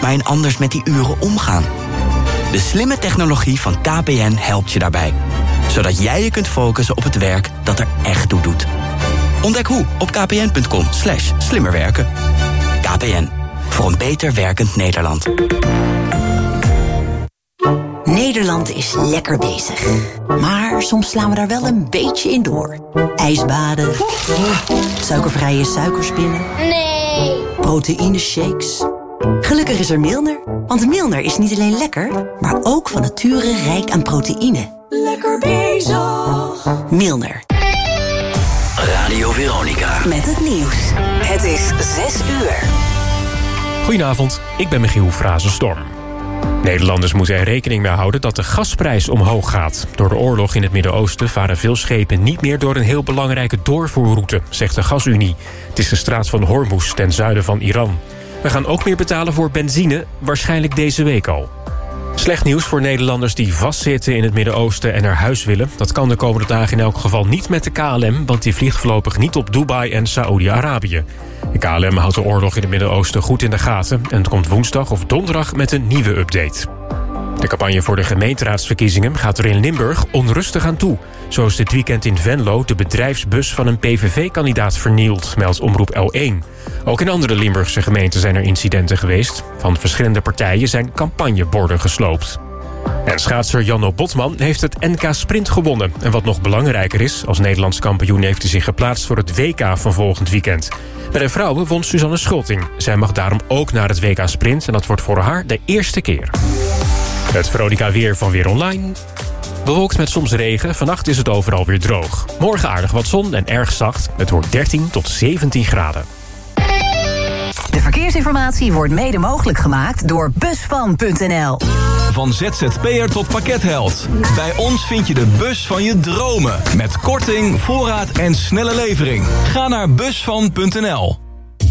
maar anders met die uren omgaan. De slimme technologie van KPN helpt je daarbij. Zodat jij je kunt focussen op het werk dat er echt toe doet. Ontdek hoe op kpn.com slash slimmerwerken. KPN, voor een beter werkend Nederland. Nederland is lekker bezig. Maar soms slaan we daar wel een beetje in door. Ijsbaden. Suikervrije suikerspinnen. Nee. Proteïne shakes. Gelukkig is er Milner. Want Milner is niet alleen lekker, maar ook van nature rijk aan proteïne. Lekker bezig. Milner. Radio Veronica. Met het nieuws. Het is 6 uur. Goedenavond, ik ben Michiel Frazenstorm. Nederlanders moeten er rekening mee houden dat de gasprijs omhoog gaat. Door de oorlog in het Midden-Oosten varen veel schepen niet meer door een heel belangrijke doorvoerroute, zegt de Gasunie. Het is de straat van Hormuz ten zuiden van Iran. We gaan ook meer betalen voor benzine, waarschijnlijk deze week al. Slecht nieuws voor Nederlanders die vastzitten in het Midden-Oosten en naar huis willen. Dat kan de komende dagen in elk geval niet met de KLM... want die vliegt voorlopig niet op Dubai en Saoedi-Arabië. De KLM houdt de oorlog in het Midden-Oosten goed in de gaten... en komt woensdag of donderdag met een nieuwe update. De campagne voor de gemeenteraadsverkiezingen gaat er in Limburg onrustig aan toe. Zo is dit weekend in Venlo de bedrijfsbus van een PVV-kandidaat vernield, meldt Omroep L1. Ook in andere Limburgse gemeenten zijn er incidenten geweest. Van verschillende partijen zijn campagneborden gesloopt. En schaatser Janno Botman heeft het NK Sprint gewonnen. En wat nog belangrijker is, als Nederlands kampioen heeft hij zich geplaatst voor het WK van volgend weekend. Bij de vrouwen won Suzanne Schulting. Zij mag daarom ook naar het WK Sprint en dat wordt voor haar de eerste keer. Het Veronica Weer van Weer Online. Bewolkt met soms regen, vannacht is het overal weer droog. Morgen aardig wat zon en erg zacht. Het wordt 13 tot 17 graden. De verkeersinformatie wordt mede mogelijk gemaakt door Busvan.nl. Van ZZP'er tot pakketheld. Bij ons vind je de bus van je dromen. Met korting, voorraad en snelle levering. Ga naar busvan.nl.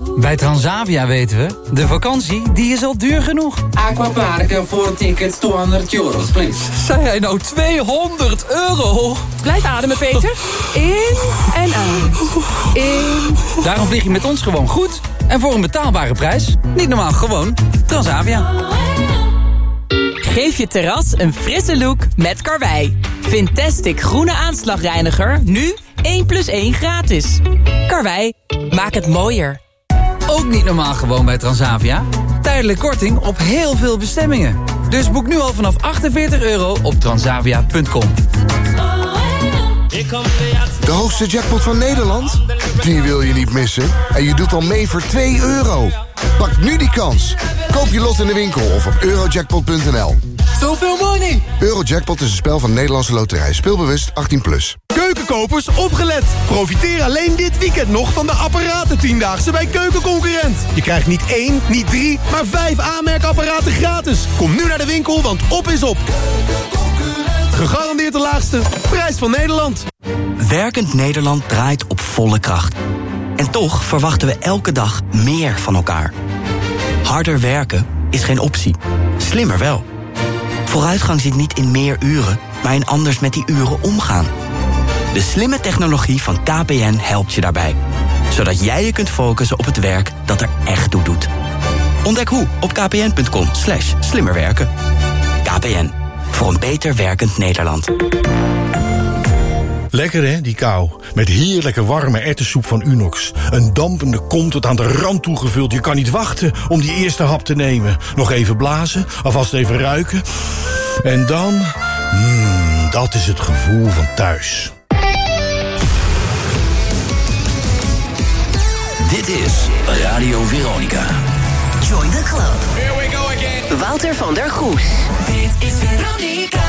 Bij Transavia weten we, de vakantie die is al duur genoeg. Aquaparken voor tickets 200 euro, please. Zei hij nou 200 euro? Blijf ademen, Peter. In en uit. In. Daarom vlieg je met ons gewoon goed. En voor een betaalbare prijs. Niet normaal, gewoon Transavia. Geef je terras een frisse look met Karwei. Fantastic groene aanslagreiniger. Nu 1 plus 1 gratis. Karwei, maak het mooier. Ook niet normaal gewoon bij Transavia. Tijdelijk korting op heel veel bestemmingen. Dus boek nu al vanaf 48 euro op transavia.com. De hoogste jackpot van Nederland? Die wil je niet missen. En je doet al mee voor 2 euro. Pak nu die kans. Koop je lot in de winkel of op eurojackpot.nl. Zoveel money! Eurojackpot is een spel van Nederlandse Loterij. Speelbewust 18+. Plus. Keukenkopers, opgelet! Profiteer alleen dit weekend nog van de apparaten Tiendaagse bij Keukenconcurrent. Je krijgt niet één, niet drie, maar vijf aanmerkapparaten gratis. Kom nu naar de winkel, want op is op. Gegarandeerd de laagste prijs van Nederland. Werkend Nederland draait op volle kracht. En toch verwachten we elke dag meer van elkaar. Harder werken is geen optie. Slimmer wel. Vooruitgang zit niet in meer uren, maar in anders met die uren omgaan. De slimme technologie van KPN helpt je daarbij. Zodat jij je kunt focussen op het werk dat er echt toe doet. Ontdek hoe op kpn.com slash slimmerwerken. KPN, voor een beter werkend Nederland. Lekker hè, die kou. Met heerlijke warme ertessoep van Unox. Een dampende kom tot aan de rand toegevuld. Je kan niet wachten om die eerste hap te nemen. Nog even blazen, alvast even ruiken. En dan... Mmm, dat is het gevoel van thuis. Dit is Radio Veronica. Join the club. Here we go again. Wouter van der Goes. Dit is Veronica.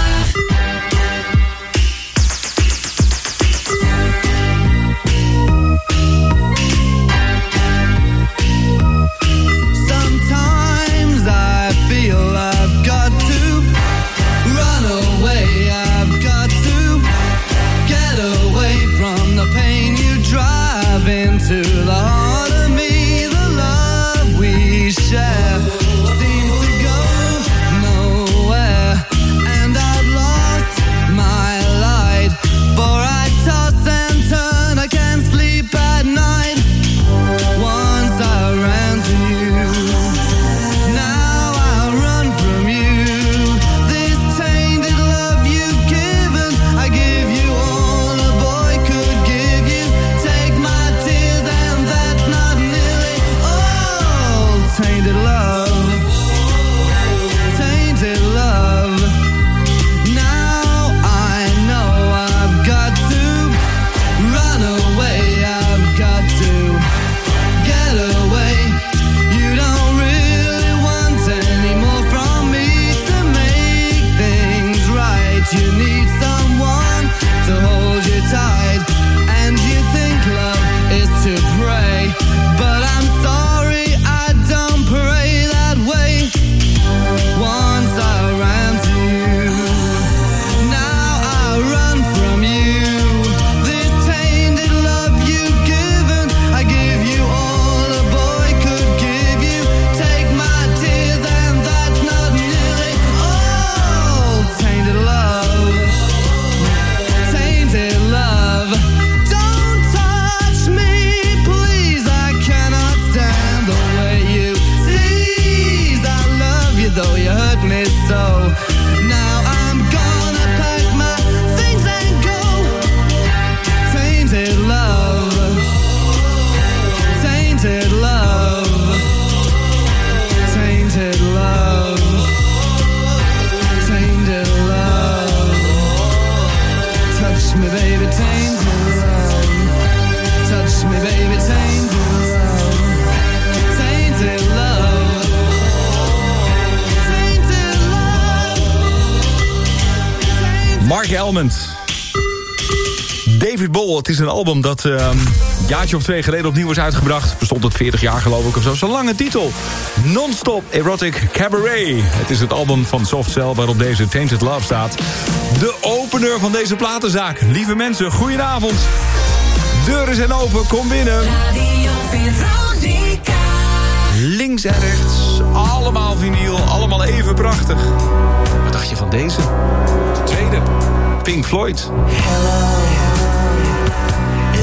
Dat ehm, een jaartje of twee geleden opnieuw is uitgebracht. Bestond het 40 jaar geloof ik of zo. Zo'n lange titel. Non-stop Erotic Cabaret. Het is het album van Soft Cell waarop deze Tainted Love staat. De opener van deze platenzaak. Lieve mensen, goedenavond. Deuren zijn open, kom binnen. Links en rechts, allemaal vinyl, allemaal even prachtig. Wat dacht je van deze? De tweede, Pink Floyd.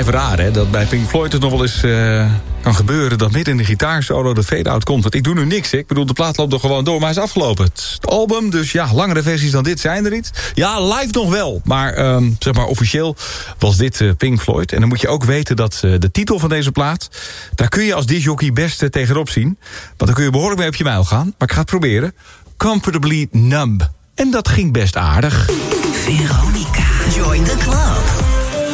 blijven raar, hè? Dat bij Pink Floyd het nog wel eens eh, kan gebeuren... dat midden in de gitaarsolo de fade-out komt. Want ik doe nu niks, hè. Ik bedoel, de plaat loopt nog gewoon door, maar hij is afgelopen. Het, album, dus ja, langere versies dan dit zijn er niet. Ja, live nog wel. Maar, ehm, zeg maar, officieel was dit eh, Pink Floyd. En dan moet je ook weten dat eh, de titel van deze plaat... daar kun je als disjockey best tegenop zien. Want dan kun je behoorlijk mee op je mijl gaan. Maar ik ga het proberen. Comfortably Numb. En dat ging best aardig. Veronica. Join the club.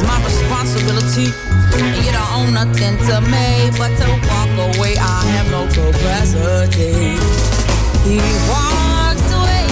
It's my responsibility, you don't own nothing to me but to walk away. I have no capacity. He walks away,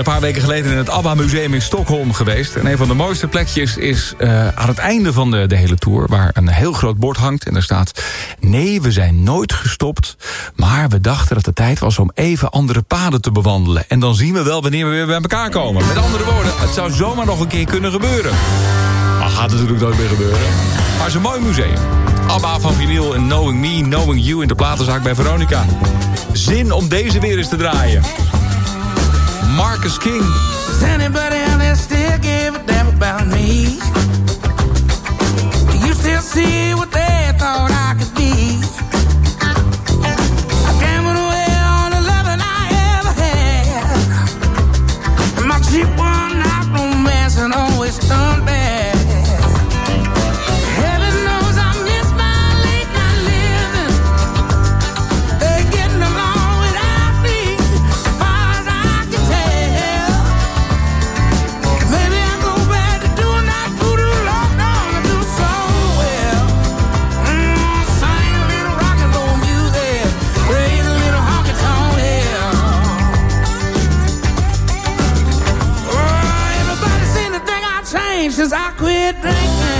een paar weken geleden in het ABBA Museum in Stockholm geweest. En een van de mooiste plekjes is uh, aan het einde van de, de hele tour... waar een heel groot bord hangt en daar staat... nee, we zijn nooit gestopt, maar we dachten dat het tijd was... om even andere paden te bewandelen. En dan zien we wel wanneer we weer bij elkaar komen. Met andere woorden, het zou zomaar nog een keer kunnen gebeuren. Maar gaat natuurlijk nooit meer gebeuren. Maar het is een mooi museum. ABBA van vinyl en Knowing Me, Knowing You... in de platenzaak bij Veronica. Zin om deze weer eens te draaien. Marcus King. Does anybody out there still give a damn about me? Do you still see what they I quit drinking.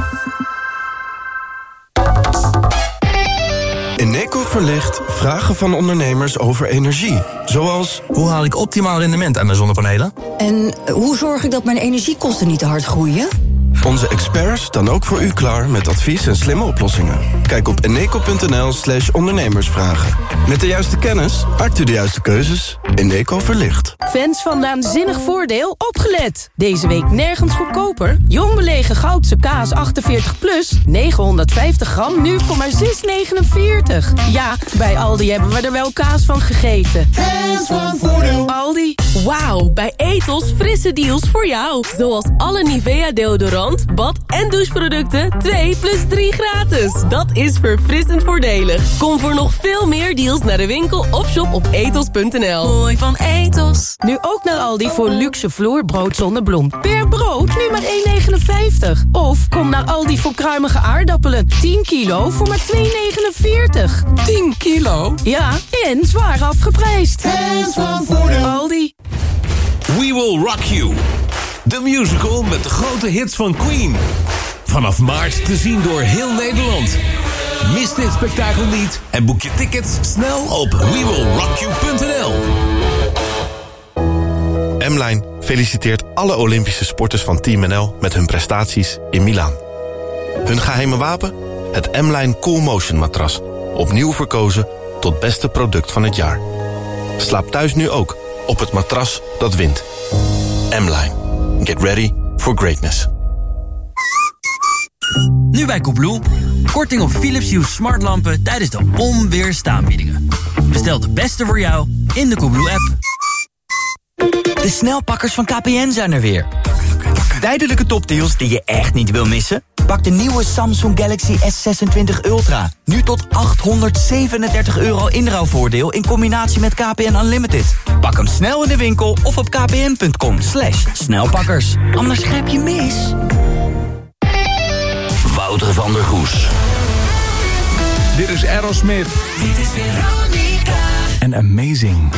Verlicht vragen van ondernemers over energie. Zoals, hoe haal ik optimaal rendement aan mijn zonnepanelen? En hoe zorg ik dat mijn energiekosten niet te hard groeien? Onze experts staan ook voor u klaar met advies en slimme oplossingen. Kijk op eneco.nl slash ondernemersvragen. Met de juiste kennis maakt u de juiste keuzes. Eneco verlicht. Fans van Naanzinnig Voordeel, opgelet! Deze week nergens goedkoper. Jong belegen goudse kaas 48 plus, 950 gram, nu voor maar 6,49. Ja, bij Aldi hebben we er wel kaas van gegeten. Fans van Voordeel. Aldi. Wauw, bij Etos frisse deals voor jou. Zoals alle Nivea deodorant, bad- en doucheproducten 2 plus 3 gratis. Dat is verfrissend voordelig. Kom voor nog veel meer deals naar de winkel of shop op etos.nl. Mooi van Etos. Nu ook naar Aldi voor luxe vloerbrood zonder bloem. Per brood nu maar 1,59. Of kom naar Aldi voor kruimige aardappelen. 10 kilo voor maar 2,49. 10 kilo? Ja, en zwaar afgeprijsd. Fans van. Aldi. We Will Rock You. De musical met de grote hits van Queen. Vanaf maart te zien door heel Nederland. Mis dit spektakel niet en boek je tickets snel op wewillrockyou.nl. M-Line feliciteert alle Olympische sporters van Team NL met hun prestaties in Milaan. Hun geheime wapen? Het M-Line Cool Motion matras. Opnieuw verkozen tot beste product van het jaar. Slaap thuis nu ook op het matras dat wint. M-Line. Get ready for greatness. Nu bij Koebloe. Korting op Philips Hue smartlampen tijdens de onweerstaanbiedingen. Bestel de beste voor jou in de Koebloe-app. De snelpakkers van KPN zijn er weer. Tijdelijke topdeals die je echt niet wil missen? Pak de nieuwe Samsung Galaxy S26 Ultra. Nu tot 837 euro inruilvoordeel in combinatie met KPN Unlimited. Pak hem snel in de winkel of op kpn.com slash snelpakkers. Anders grijp je mis. Wouter van der Goes. Dit is Aerosmith. Dit is Veronica. En Amazing.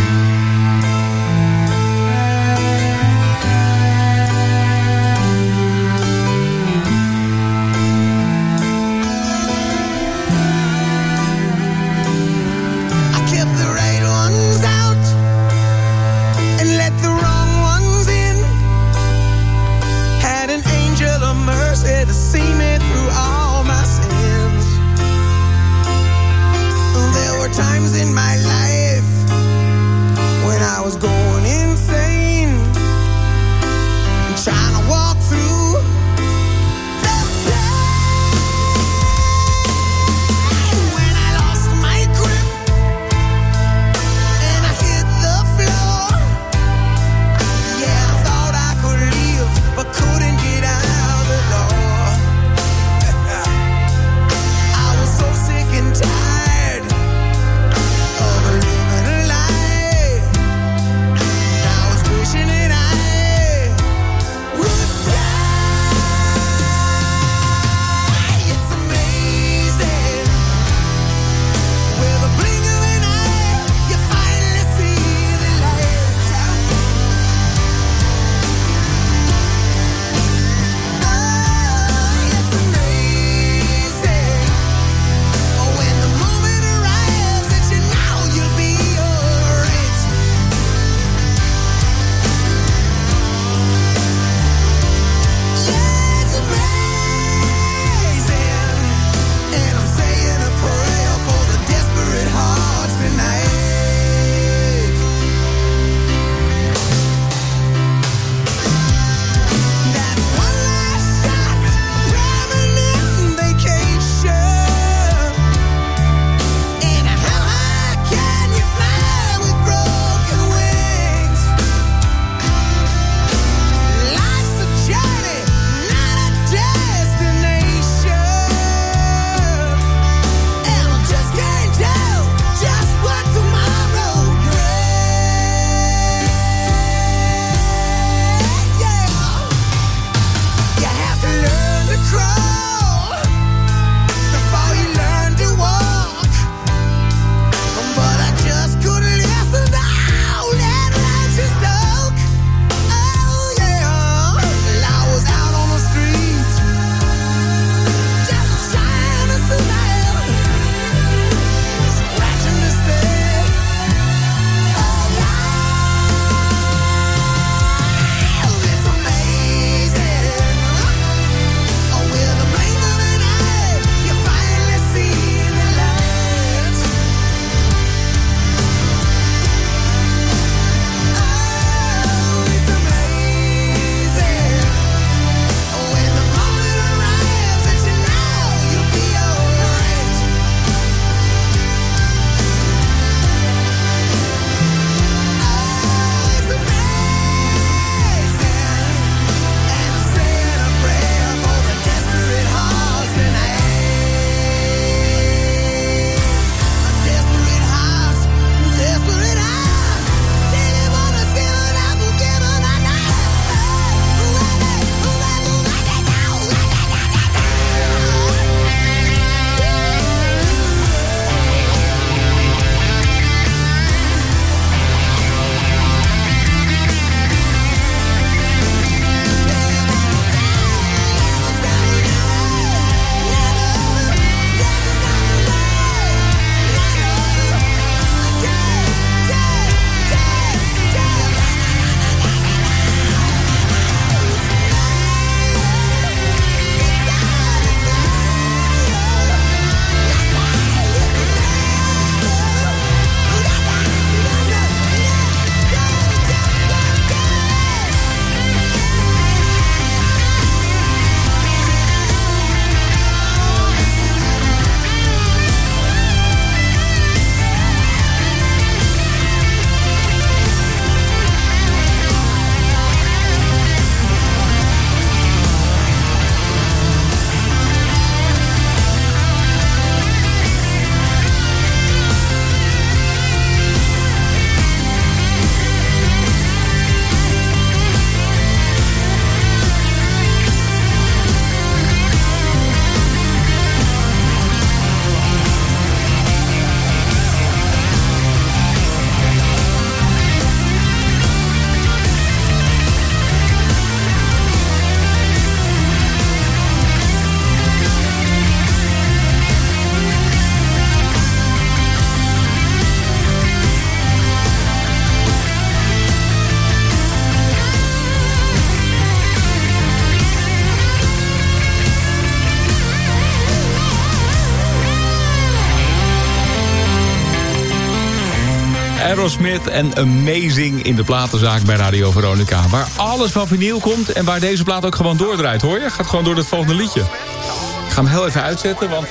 Aerosmith en Amazing in de platenzaak bij Radio Veronica. Waar alles van vinyl komt en waar deze plaat ook gewoon doordraait, hoor je? Gaat gewoon door het volgende liedje. Ik ga hem heel even uitzetten, want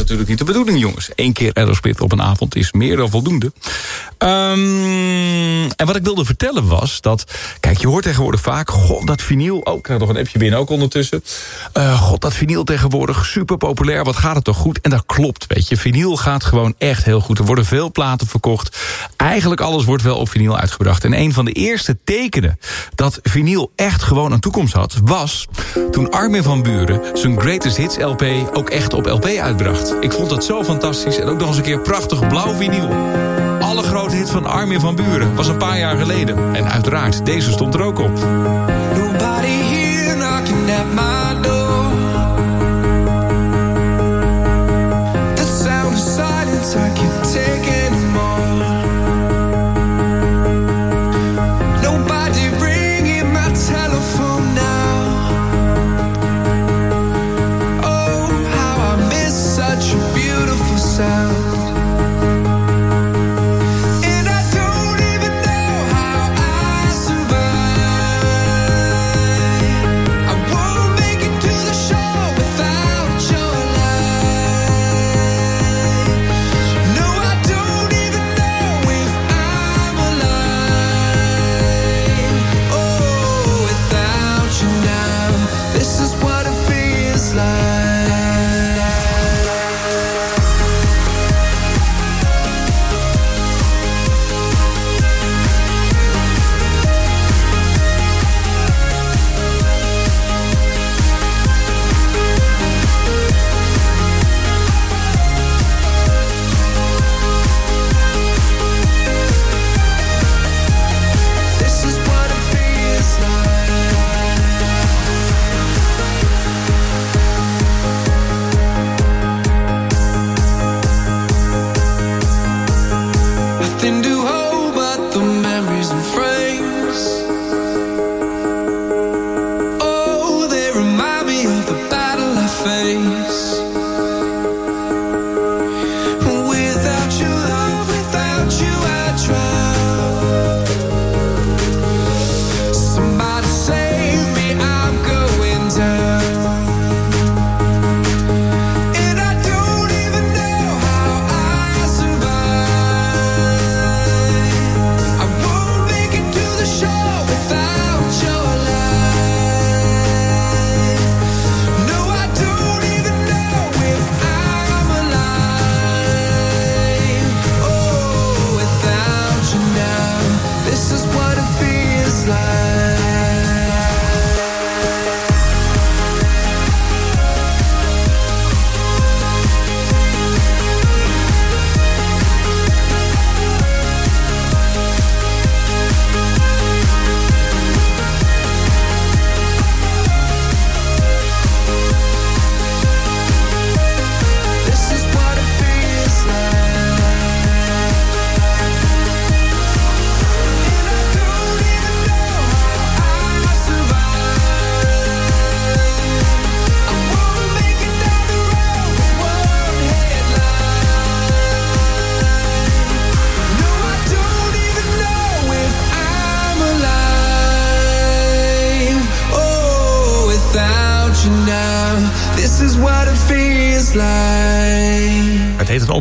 natuurlijk niet de bedoeling, jongens. Eén keer Aerosmith op een avond is meer dan voldoende. Ehm, en wat ik wilde vertellen was dat... Kijk, je hoort tegenwoordig vaak... God, dat vinyl... Oh, ik krijg nog een appje binnen ook ondertussen. Eh, God, dat vinyl tegenwoordig super populair. Wat gaat het toch goed? En dat klopt, weet je. Vinyl gaat gewoon echt heel goed. Er worden veel platen verkocht. Eigenlijk alles wordt wel op vinyl uitgebracht. En een van de eerste tekenen dat vinyl echt gewoon een toekomst had... was toen Armin van Buren zijn Greatest Hits LP ook echt op LP uitbracht. Ik vond dat zo fantastisch. En ook nog eens een keer prachtig blauw vinyl. Alle grote hit van Armin van Buren was een paar jaar geleden. En uiteraard, deze stond er ook op. Nobody here knocking my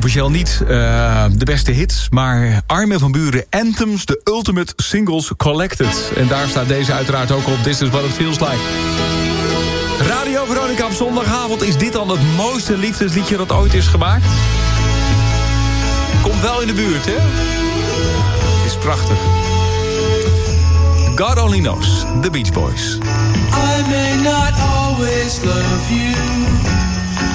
officieel niet eh, de beste hits... maar Armin van Buren Anthems, de Ultimate Singles Collected. En daar staat deze uiteraard ook op. This is what it feels like. Radio Veronica op zondagavond. Is dit dan het mooiste liefdesliedje dat ooit is gemaakt? Komt wel in de buurt, hè? Het is prachtig. God Only Knows, The Beach Boys. I may not always love you,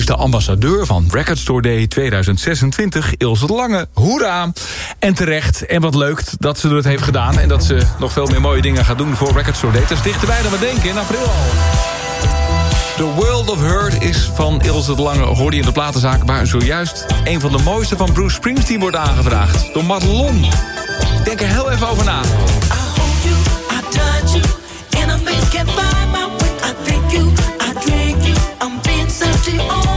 is de ambassadeur van Record Store Day 2026, Ilse Lange. Hoera! En terecht, en wat leuk dat ze het heeft gedaan... en dat ze nog veel meer mooie dingen gaat doen voor Record Store Day. Het is dichterbij dan we denken, in april al. The World of Hurt is van Ilse de Lange, hoorde je in de platenzaak... waar zojuist een van de mooiste van Bruce Springsteen wordt aangevraagd. Door Madelon. Ik denk er heel even over na. I'm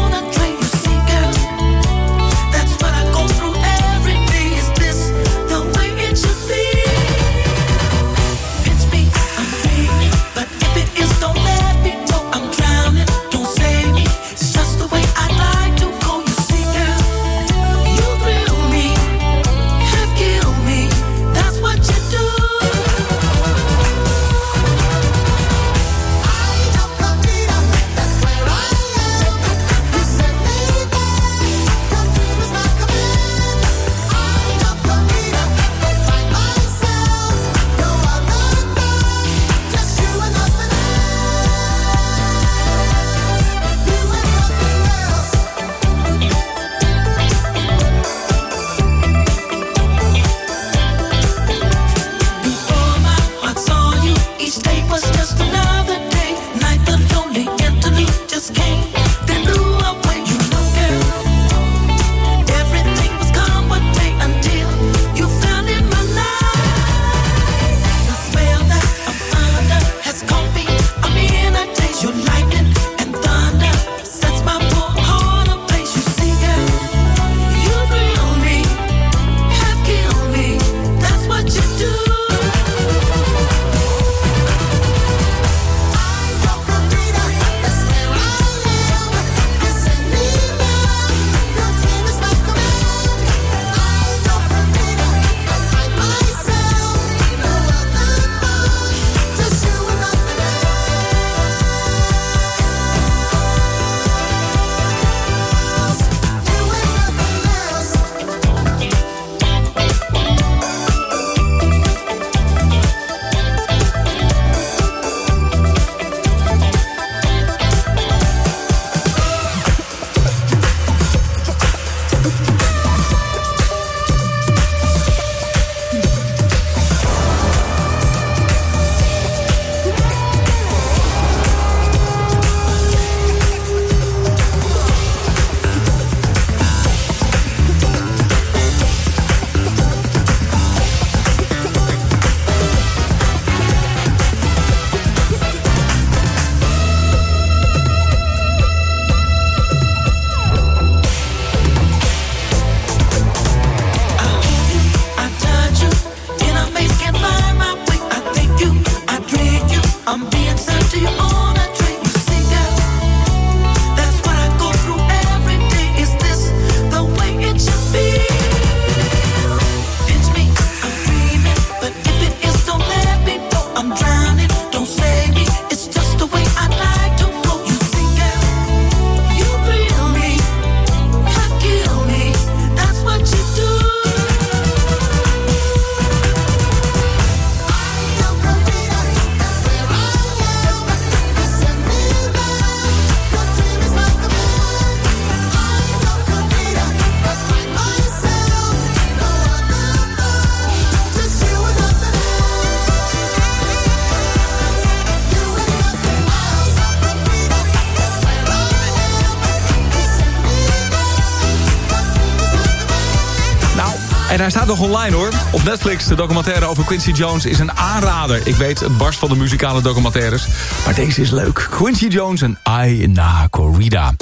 online hoor. Op Netflix, de documentaire over Quincy Jones is een aanrader. Ik weet, het barst van de muzikale documentaires. Maar deze is leuk. Quincy Jones en I na Corrida.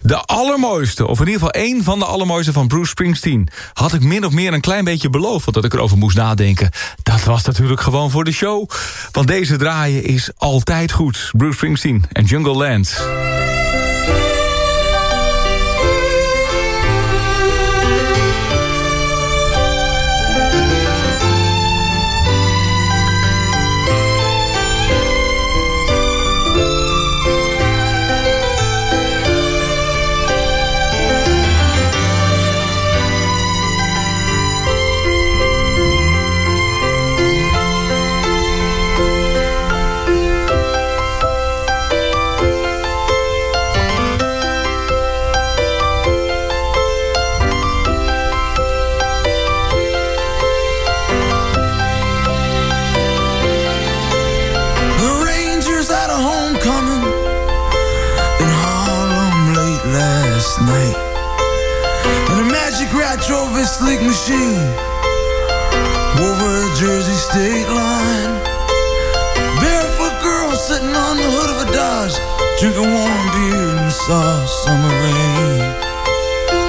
De allermooiste, of in ieder geval één van de allermooiste van Bruce Springsteen... had ik min of meer een klein beetje beloofd dat ik erover moest nadenken. Dat was natuurlijk gewoon voor de show. Want deze draaien is altijd goed. Bruce Springsteen en Jungle Land. Rat drove his sleek machine over a Jersey state line. Barefoot girl sitting on the hood of a Dodge, drinking warm beer in the soft summer rain.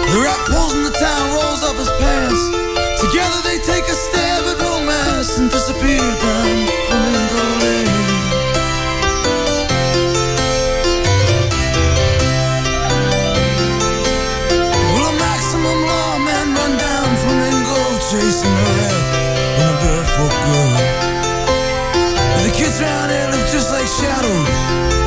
The rat pulls in the town, rolls up his pants. Together they take a stab at romance and disappear down Flamingo Lane. And a barefoot girl? The kids around here live just like shadows,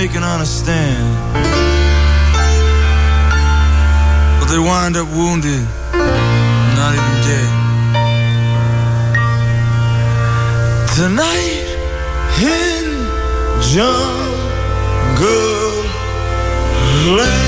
make an honest stand. But they wind up wounded, not even dead. Tonight in jungle land.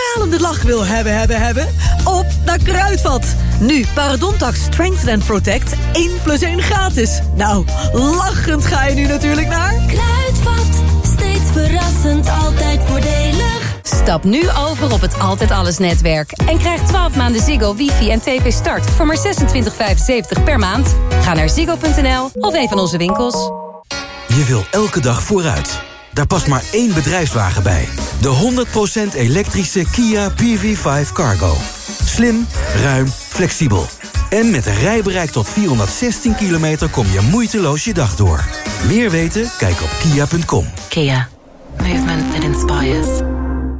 stralende lach wil hebben, hebben, hebben... op naar Kruidvat. Nu, Parodontax Strengthen and Protect 1 plus 1 gratis. Nou, lachend ga je nu natuurlijk naar... Kruidvat, steeds verrassend, altijd voordelig. Stap nu over op het Altijd Alles netwerk. En krijg 12 maanden Ziggo, wifi en tv start voor maar 26,75 per maand. Ga naar ziggo.nl of een van onze winkels. Je wil elke dag vooruit. Daar past maar één bedrijfswagen bij. De 100% elektrische Kia PV5 Cargo. Slim, ruim, flexibel. En met een rijbereik tot 416 kilometer kom je moeiteloos je dag door. Meer weten? Kijk op kia.com. Kia. Movement that inspires.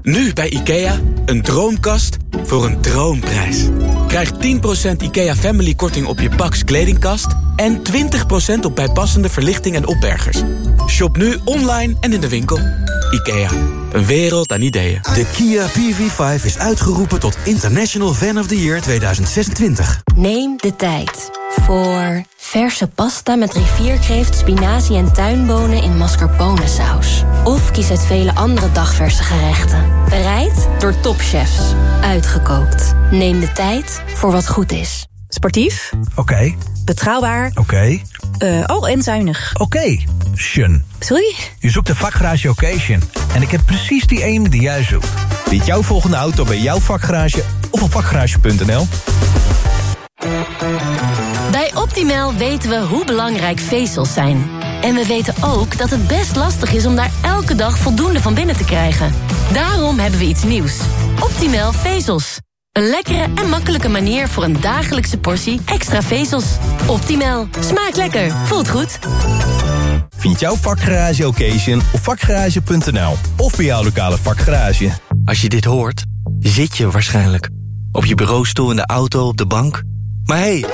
Nu bij IKEA, een droomkast voor een droomprijs. Krijg 10% IKEA Family korting op je Pax kledingkast... en 20% op bijpassende verlichting en opbergers. Shop nu online en in de winkel. IKEA, een wereld aan ideeën. De Kia PV5 is uitgeroepen tot International Fan of the Year 2026. Neem de tijd voor verse pasta met rivierkreeft, spinazie en tuinbonen in mascarpone saus. Of kies uit vele andere dagverse gerechten. Bereid door topchefs. Uitgekookt. Neem de tijd voor wat goed is. Sportief. Oké. Betrouwbaar. Oké. Uh, oh, en zuinig. Oké. Okay. Shun. Sorry? Je zoekt een vakgarage occasion. En ik heb precies die ene die jij zoekt. Vind jouw volgende auto bij jouw vakgarage of op vakgarage.nl. Bij Optimal weten we hoe belangrijk vezels zijn. En we weten ook dat het best lastig is om daar elke dag voldoende van binnen te krijgen. Daarom hebben we iets nieuws. Optimal vezels. Een lekkere en makkelijke manier voor een dagelijkse portie extra vezels. Optimal. Smaakt lekker. Voelt goed. Vind jouw vakgarage occasion op vakgarage.nl of bij jouw lokale vakgarage. Als je dit hoort, zit je waarschijnlijk. Op je bureaustoel, in de auto, op de bank. Maar hey,